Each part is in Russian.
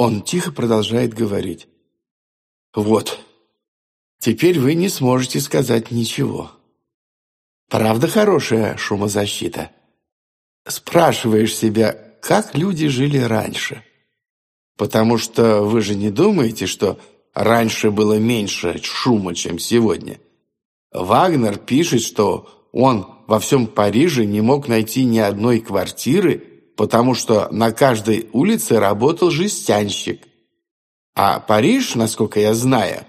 Он тихо продолжает говорить. «Вот, теперь вы не сможете сказать ничего. Правда хорошая шумозащита. Спрашиваешь себя, как люди жили раньше. Потому что вы же не думаете, что раньше было меньше шума, чем сегодня. Вагнер пишет, что он во всем Париже не мог найти ни одной квартиры, потому что на каждой улице работал жестянщик. А Париж, насколько я знаю,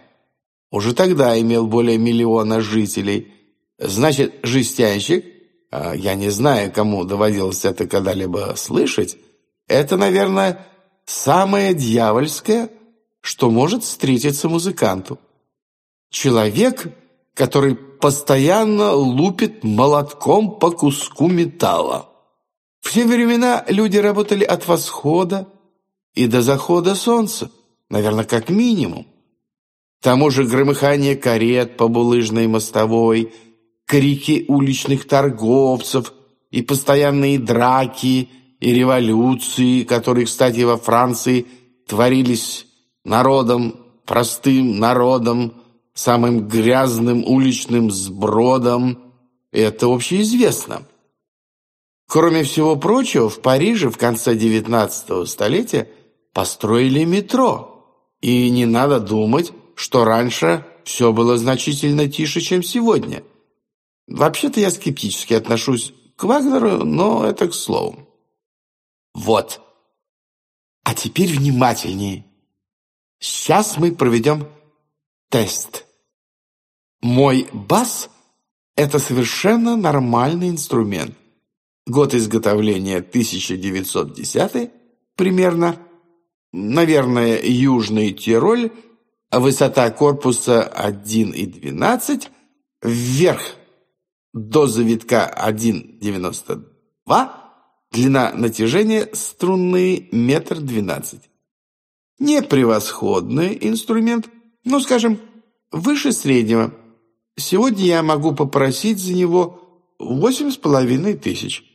уже тогда имел более миллиона жителей. Значит, жестянщик, а, я не знаю, кому доводилось это когда-либо слышать, это, наверное, самое дьявольское, что может встретиться музыканту. Человек, который постоянно лупит молотком по куску металла. Все времена люди работали от восхода и до захода солнца, наверное, как минимум. К тому же громыхание карет по булыжной мостовой, крики уличных торговцев и постоянные драки и революции, которые, кстати, во Франции творились народом, простым народом, самым грязным уличным сбродом, это общеизвестно. Кроме всего прочего, в Париже в конце 19 столетия построили метро. И не надо думать, что раньше все было значительно тише, чем сегодня. Вообще-то я скептически отношусь к Вагнеру, но это к слову. Вот. А теперь внимательнее. Сейчас мы проведем тест. Мой бас – это совершенно нормальный инструмент. Год изготовления 1910 примерно. Наверное, Южный Тироль. Высота корпуса 1,12. Вверх до завитка 1,92. Длина натяжения струнные метр двенадцать. Не превосходный инструмент, но, скажем, выше среднего. Сегодня я могу попросить за него восемь с половиной тысяч.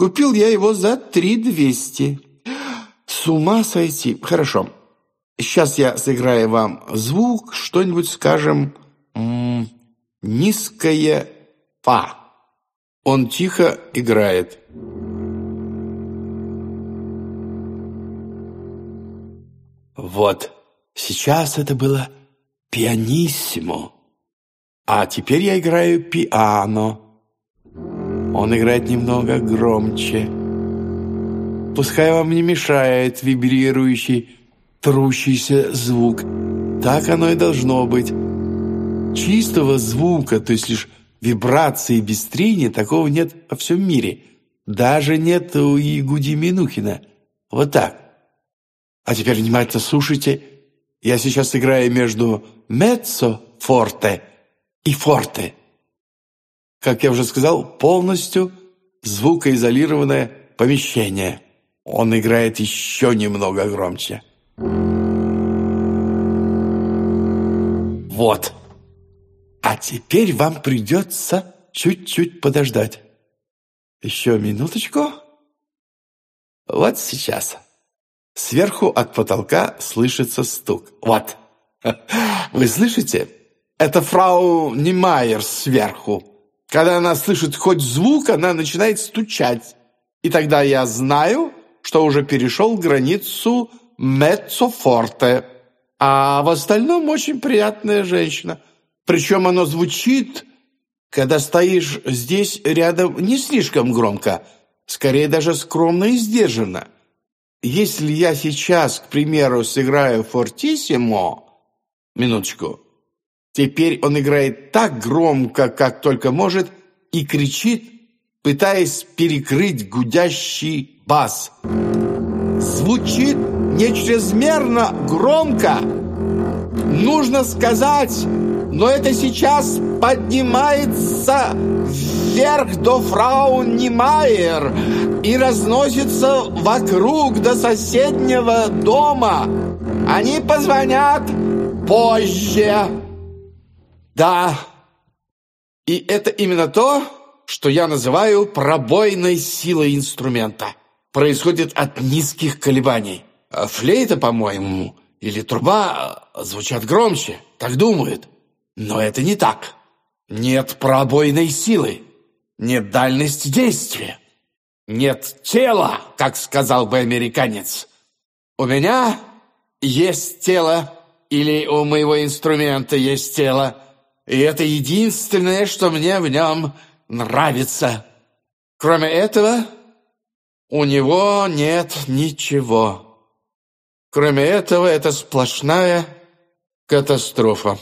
Купил я его за три двести. С ума сойти. Хорошо. Сейчас я сыграю вам звук, что-нибудь, скажем, м -м, низкое фа. Он тихо играет. Вот, сейчас это было пианиссимо. А теперь я играю пиано. Он играет немного громче. Пускай вам не мешает вибрирующий, трущийся звук. Так оно и должно быть. Чистого звука, то есть лишь вибрации без трения, такого нет во всем мире. Даже нет у Игуди Минухина. Вот так. А теперь внимательно слушайте. Я сейчас играю между «меццо форте» и «форте» как я уже сказал, полностью звукоизолированное помещение. Он играет еще немного громче. Вот. А теперь вам придется чуть-чуть подождать. Еще минуточку. Вот сейчас. Сверху от потолка слышится стук. Вот. Вы слышите? Это фрау Немайер сверху. Когда она слышит хоть звук, она начинает стучать. И тогда я знаю, что уже перешел границу Меццофорте. А в остальном очень приятная женщина. Причем оно звучит, когда стоишь здесь рядом не слишком громко, скорее даже скромно и сдержанно. Если я сейчас, к примеру, сыграю фортиссимо... Минуточку. Теперь он играет так громко, как только может, и кричит, пытаясь перекрыть гудящий бас. Звучит нечрезмерно громко. Нужно сказать, но это сейчас поднимается вверх до фрау Нимайер и разносится вокруг до соседнего дома. Они позвонят позже. Да, и это именно то, что я называю пробойной силой инструмента. Происходит от низких колебаний. А флейта, по-моему, или труба а, звучат громче, так думают. Но это не так. Нет пробойной силы, нет дальности действия, нет тела, как сказал бы американец. У меня есть тело, или у моего инструмента есть тело, и это единственное, что мне в нем нравится. Кроме этого, у него нет ничего. Кроме этого, это сплошная катастрофа.